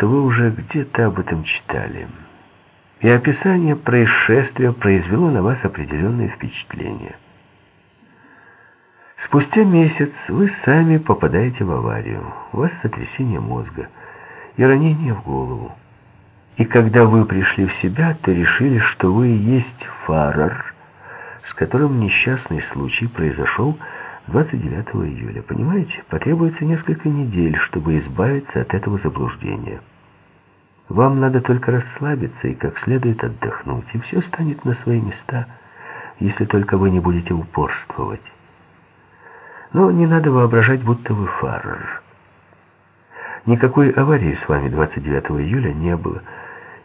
что вы уже где-то об этом читали. И описание происшествия произвело на вас определенное впечатление. Спустя месяц вы сами попадаете в аварию. У вас сотрясение мозга и ранение в голову. И когда вы пришли в себя, то решили, что вы и есть Фаррер, с которым несчастный случай произошел 29 июля. Понимаете, потребуется несколько недель, чтобы избавиться от этого заблуждения. Вам надо только расслабиться и как следует отдохнуть, и все станет на свои места, если только вы не будете упорствовать. Но не надо воображать, будто вы Фаррер. Никакой аварии с вами 29 июля не было,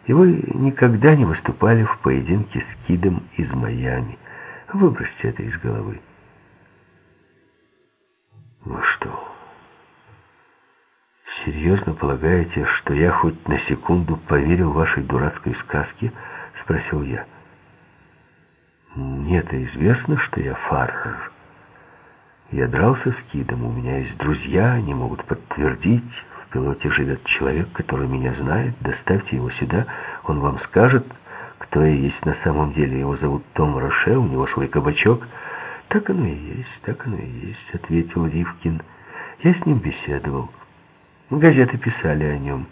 и вы никогда не выступали в поединке с Кидом из Майами. Выбросьте это из головы. Вы что, серьезно полагаете, что я хоть на секунду поверил вашей дурацкой сказке? Спросил я. Мне-то известно, что я фаррер. Я дрался с Кидом, у меня есть друзья, они могут подтвердить. В пилоте живет человек, который меня знает. Доставьте его сюда, он вам скажет, кто я есть на самом деле. Его зовут Том Роше, у него свой кабачок. «Так оно и есть, так оно и есть», — ответил Ривкин. «Я с ним беседовал. Газеты писали о нем.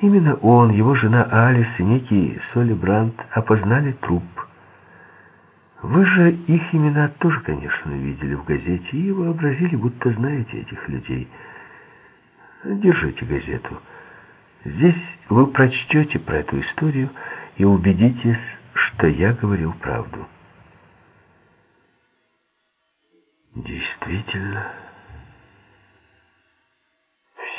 Именно он, его жена Алис и некий Соли Брандт опознали труп. Вы же их имена тоже, конечно, видели в газете и вообразили, будто знаете этих людей. Держите газету. Здесь вы прочтете про эту историю и убедитесь, что я говорил правду». Действительно,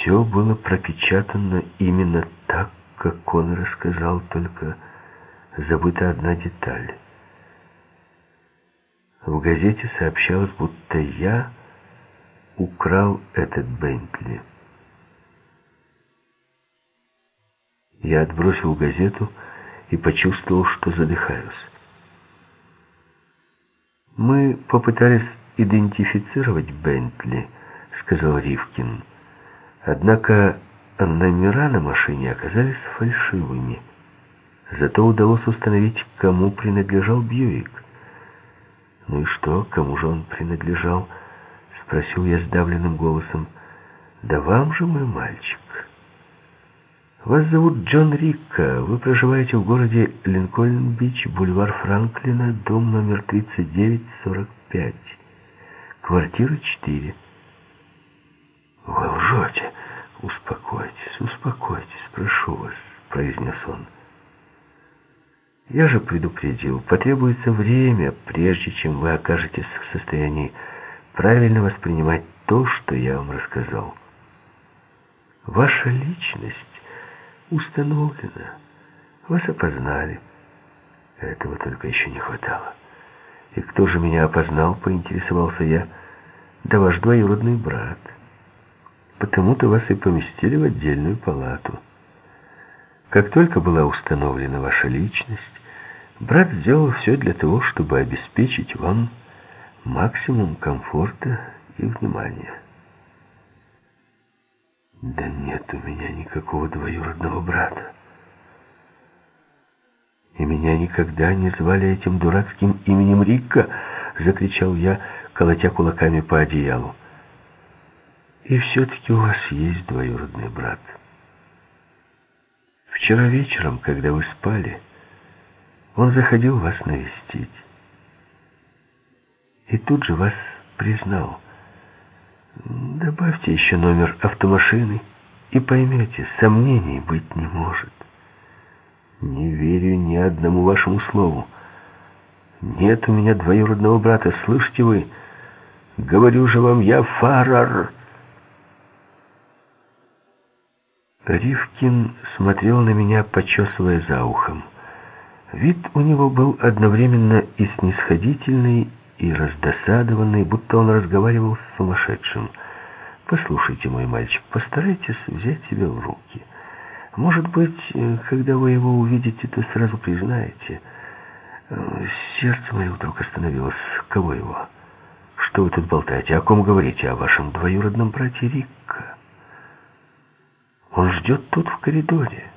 все было пропечатано именно так, как он рассказал, только забыта одна деталь. В газете сообщалось, будто я украл этот Бентли. Я отбросил газету и почувствовал, что задыхаюсь. Мы попытались идентифицировать Бентли», — сказал Ривкин. Однако номера на машине оказались фальшивыми. Зато удалось установить, кому принадлежал Бьюик. «Ну и что, кому же он принадлежал?» — спросил я сдавленным голосом. «Да вам же, мой мальчик. Вас зовут Джон Рикка. Вы проживаете в городе Линкольн-Бич, бульвар Франклина, дом номер 3945». Квартира 4. Вы лжете. Успокойтесь, успокойтесь, прошу вас, произнес он. Я же предупредил, потребуется время, прежде чем вы окажетесь в состоянии правильно воспринимать то, что я вам рассказал. Ваша личность установлена, вас опознали. Этого только еще не хватало. «И кто же меня опознал?» — поинтересовался я. «Да ваш двоюродный брат. Потому-то вас и поместили в отдельную палату. Как только была установлена ваша личность, брат сделал все для того, чтобы обеспечить вам максимум комфорта и внимания». «Да нет у меня никакого двоюродного брата» и меня никогда не звали этим дурацким именем Рикка!» — закричал я, колотя кулаками по одеялу. «И все-таки у вас есть двоюродный брат. Вчера вечером, когда вы спали, он заходил вас навестить. И тут же вас признал. Добавьте еще номер автомашины, и поймете, сомнений быть не может». Не верю ни одному вашему слову. Нет у меня двоюродного брата, слышите вы? Говорю же вам, я фарар. Ривкин смотрел на меня, почесывая за ухом. Вид у него был одновременно и снисходительный, и раздосадованный, будто он разговаривал с сумасшедшим. «Послушайте, мой мальчик, постарайтесь взять себя в руки». Может быть, э, когда вы его увидите, то сразу признаете. Э, сердце мое вдруг остановилось. Кого его? Что вы тут болтаете? О ком говорите? О вашем двоюродном брате Рикко? Он ждет тут, в коридоре.